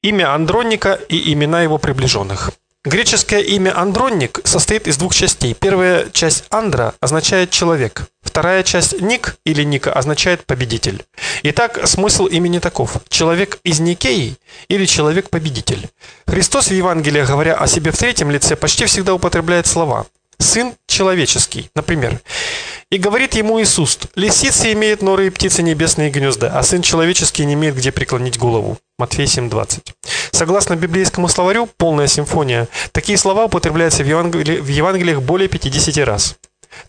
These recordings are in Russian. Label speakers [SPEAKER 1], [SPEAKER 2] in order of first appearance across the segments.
[SPEAKER 1] Имя Андроника и имена его приближенных. Греческое имя Андронник состоит из двух частей. Первая часть Андра означает человек. Вторая часть Ник или Ника означает победитель. Итак, смысл имени таков: человек из Никеи или человек-победитель. Христос в Евангелии, говоря о себе в третьем лице, почти всегда употребляет слова: сын человеческий, например. И говорит ему Иисус: "Лисицы имеют норы и птицы небесные гнезда, а сын человеческий не имеет где преклонить голову". Матфея 7:20. Согласно библейскому словарю Полная симфония, такие слова употребляются в, Евангелии, в Евангелиях более 50 раз.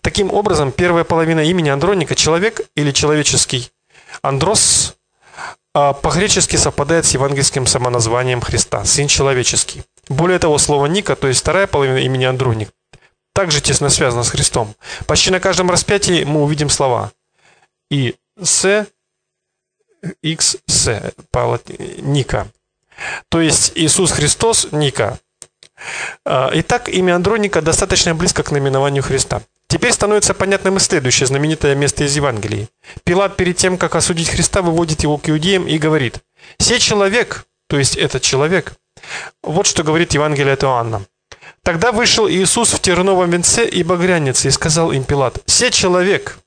[SPEAKER 1] Таким образом, первая половина имени Андроника человек или человеческий Андрос а по-гречески совпадает с евангельским самоназванием Христа сын человеческий. Более того, слово Ника, то есть вторая половина имени Андроник, также тесно связано с Христом. Почти на каждом распятии мы увидим слова и с x с по Ника. То есть Иисус Христос Ника. А, итак, имя Андроника достаточно близко к наименованию Христа. Теперь становится понятным и следующее знаменитое место из Евангелий. Пилат перед тем, как осудить Христа, выводит его к иудеям и говорит: "Сей человек, то есть этот человек". Вот что говорит Евангелие от Иоанна. Тогда вышел Иисус в терновом венце и багрянице и сказал им Пилат: "Се человек".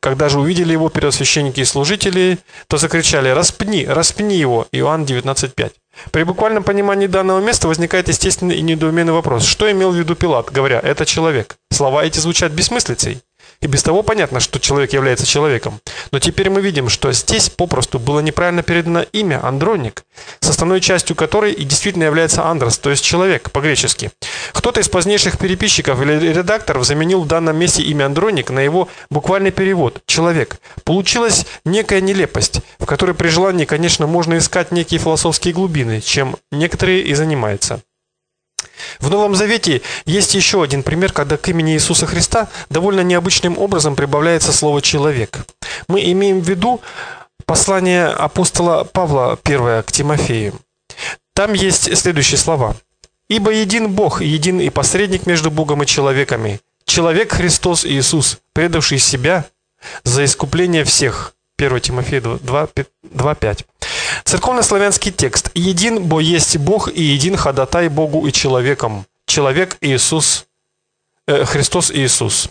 [SPEAKER 1] Когда же увидели его первосвященники и служители, то закричали: "Распни, распни его!" Иоанн 19:5. При буквальном понимании данного места возникает естественный и недоуменный вопрос: что имел в виду Пилат, говоря: "Это человек"? Слова эти звучат бессмыслицей. И без того понятно, что человек является человеком. Но теперь мы видим, что здесь попросту было неправильно передано имя Андроник, составной частью которой и действительно является Андрос, то есть человек по-гречески. Кто-то из позднейших переписчиков или редакторов заменил в данном месте имя Андроник на его буквальный перевод человек. Получилась некая нелепость, в которой при желании, конечно, можно искать некие философские глубины, чем некоторые и занимаются. В Новом Завете есть еще один пример, когда к имени Иисуса Христа довольно необычным образом прибавляется слово человек. Мы имеем в виду послание апостола Павла первое к Тимофею. Там есть следующие слова: Ибо един Бог, един и посредник между Богом и человеками, человек Христос Иисус, предавший себя за искупление всех. 1 Тимофея 2:5. Церковнославянский текст: Един бо есть Бог и един ходатай Богу и человеком. Человек Иисус э, Христос Иисус.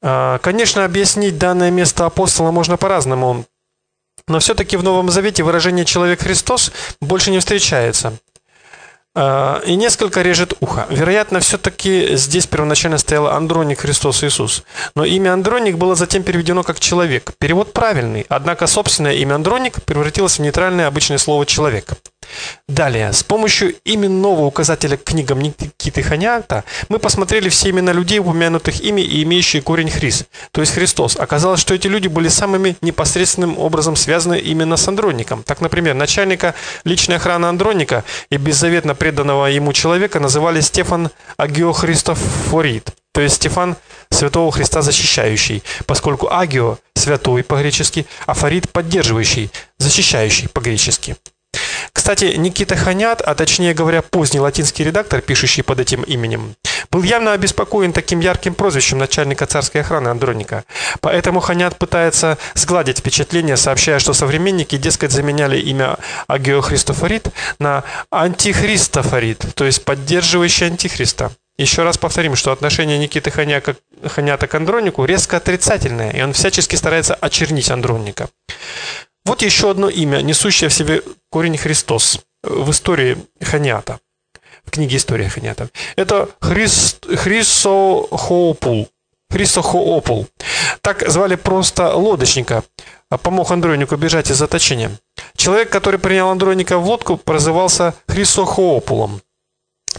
[SPEAKER 1] Э, конечно, объяснить данное место апостола можно по-разному. Но все таки в Новом Завете выражение человек Христос больше не встречается. А, и несколько режет ухо. Вероятно, все-таки здесь первоначально стоял Андроник Христос Иисус. Но имя Андроник было затем переведено как человек. Перевод правильный, однако собственное имя Андроник превратилось в нейтральное обычное слово человек. Далее, с помощью именного указателя к книгам Никиты Ханята мы посмотрели все имена людей, упомянутых ими и имеющие корень Хрис, то есть Христос. Оказалось, что эти люди были самыми непосредственным образом связаны именно с Андроником. Так, например, начальника личной охраны Андроника и беззаветно преданного ему человека называли Стефан Агиохристофорит, то есть Стефан Святого Христа защищающий, поскольку агио святой по-гречески, а форит поддерживающий, защищающий по-гречески. Кстати, Никита Ханят, а точнее говоря, поздний латинский редактор, пишущий под этим именем, был явно обеспокоен таким ярким прозвищем начальника царской охраны Андроника. Поэтому Ханят пытается сгладить впечатление, сообщая, что современники, дескать, заменяли имя Агиохристофорит на Антихристофорит, то есть поддерживающий Антихриста. Еще раз повторим, что отношение Никиты Ханяка, Ханята к Андронику резко отрицательное, и он всячески старается очернить Андроника. Вот еще одно имя, несущее в себе корень Христос в истории Ханиата, в книге «История Ханиата». Это Хрисохоопул. Хрисохоопул. Так звали просто лодочника, помог Андронику бежать из заточения. Человек, который принял Андроника в лодку, прозывался Хрисохоопулом.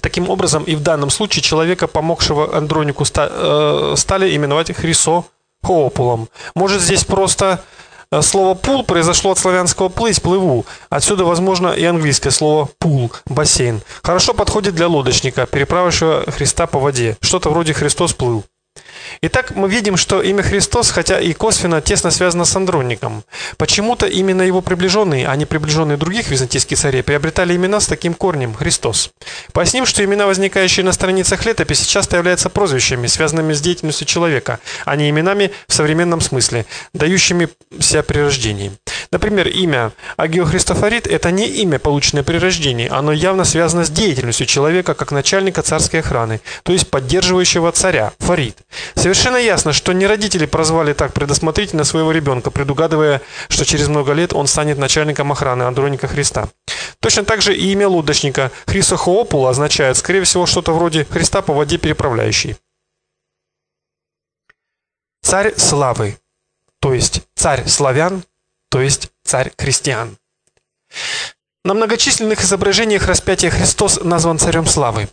[SPEAKER 1] Таким образом, и в данном случае человека, помогшего Андронику, э, стали именовать Хрисохоопулом. Может, здесь просто слово пул произошло от славянского плыть, плыву. Отсюда, возможно, и английское слово пул, бассейн. Хорошо подходит для лодочника, переправившего Христа по воде. Что-то вроде Христос плыл. Итак, мы видим, что имя Христос, хотя и косвенно, тесно связано с Андронником. Почему-то именно его приближенные, а не приближенные других византийских царей, приобретали имена с таким корнем – Христос. Поясним, что имена, возникающие на страницах летописи, часто являются прозвищами, связанными с деятельностью человека, а не именами в современном смысле, дающими себя при рождении. Например, имя Агиохристофорит – это не имя, полученное при рождении, оно явно связано с деятельностью человека как начальника царской охраны, то есть поддерживающего царя, фарид. Совершенно ясно, что не родители прозвали так предусмотрительно своего ребенка, предугадывая, что через много лет он станет начальником охраны Андроника Христа. Точно так же и имя лодочника Хрисохоопула означает, скорее всего, что-то вроде Христа по воде переправляющий. Царь славы, то есть царь славян, то есть царь христиан. На многочисленных изображениях распятия Христос назван царем славы.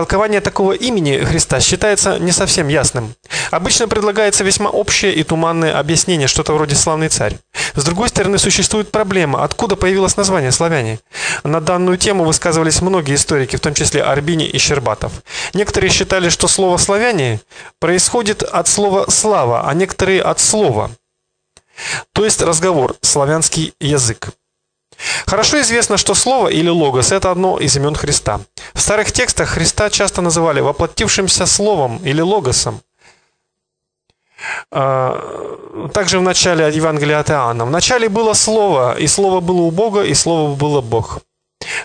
[SPEAKER 1] Толкование такого имени Христа считается не совсем ясным. Обычно предлагается весьма общее и туманное объяснение, что-то вроде «славный царь». С другой стороны, существует проблема, откуда появилось название «славяне». На данную тему высказывались многие историки, в том числе Арбини и Щербатов. Некоторые считали, что слово «славяне» происходит от слова «слава», а некоторые от слова. То есть разговор, славянский язык. Хорошо известно, что слово или логос – это одно из имен Христа. В старых текстах Христа часто называли воплотившимся словом или логосом. А, также в начале Евангелия от Иоанна. В начале было Слово, и Слово было у Бога, и Слово было Бог.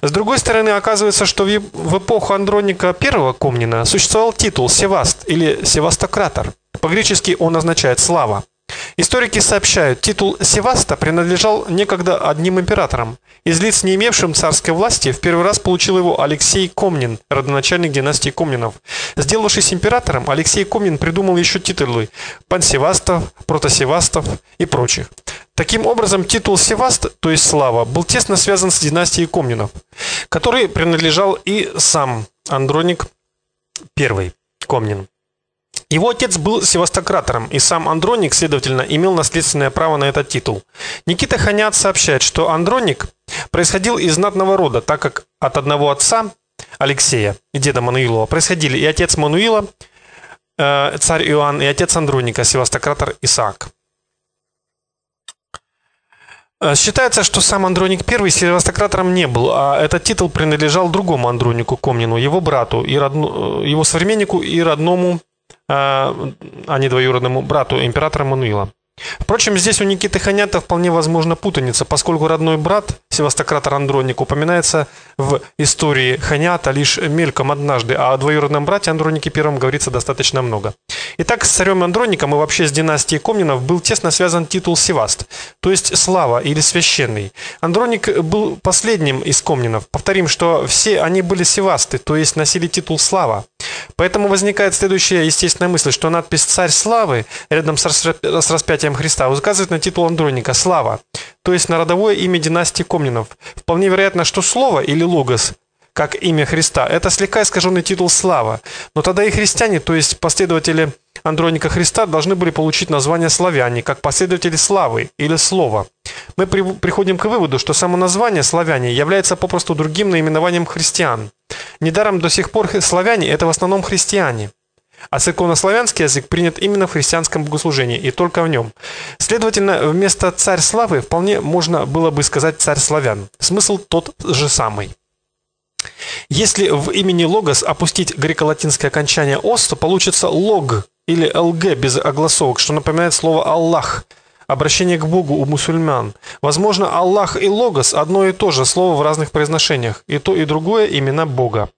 [SPEAKER 1] С другой стороны, оказывается, что в эпоху Андроника I Комнина существовал титул Севаст или Севастократор. По-гречески он означает «слава». Историки сообщают, титул Севаста принадлежал некогда одним императорам. Из лиц, не имевшим царской власти, в первый раз получил его Алексей Комнин, родоначальник династии Комнинов. Сделавшись императором, Алексей Комнин придумал еще титулы Пансевастов, Протосевастов и прочих. Таким образом, титул Севаст, то есть слава, был тесно связан с династией Комнинов, которой принадлежал и сам Андроник I Комнин. Его отец был севастократором, и сам Андроник, следовательно, имел наследственное право на этот титул. Никита Ханят сообщает, что Андроник происходил из знатного рода, так как от одного отца, Алексея, и деда Мануилова, происходили и отец Мануила, э, царь Иоанн, и отец Андроника, севастократор Исаак. Э, считается, что сам Андроник I севастократором не был, а этот титул принадлежал другому Андронику Комнину, его брату, и родну, э, его современнику и родному а, а не двоюродному брату императора Мануила. Впрочем, здесь у Никиты Ханята вполне возможна путаница, поскольку родной брат Севастократор Андроник упоминается в истории Ханята лишь мельком однажды, а о двоюродном брате Андронике I говорится достаточно много. Итак, с царем Андроником и вообще с династией Комнинов был тесно связан титул Севаст, то есть слава или священный. Андроник был последним из Комнинов. Повторим, что все они были Севасты, то есть носили титул слава. Поэтому возникает следующая естественная мысль, что надпись «Царь славы» рядом с распятием Христа указывает на титул Андроника «Слава», то есть на родовое имя династии Комнинов. Вполне вероятно, что слово или логос как имя Христа. Это слегка искаженный титул «Слава». Но тогда и христиане, то есть последователи Андроника Христа, должны были получить название славяне, как последователи славы или слова. Мы при, приходим к выводу, что само название славяне является попросту другим наименованием христиан. Недаром до сих пор славяне – это в основном христиане. А церковнославянский язык принят именно в христианском богослужении, и только в нем. Следовательно, вместо «царь славы» вполне можно было бы сказать «царь славян». Смысл тот же самый. Если в имени Логос опустить греко-латинское окончание «ос», то получится «лог» или «лг» без огласовок, что напоминает слово «Аллах», обращение к Богу у мусульман. Возможно, Аллах и Логос – одно и то же слово в разных произношениях, и то и другое – имена Бога.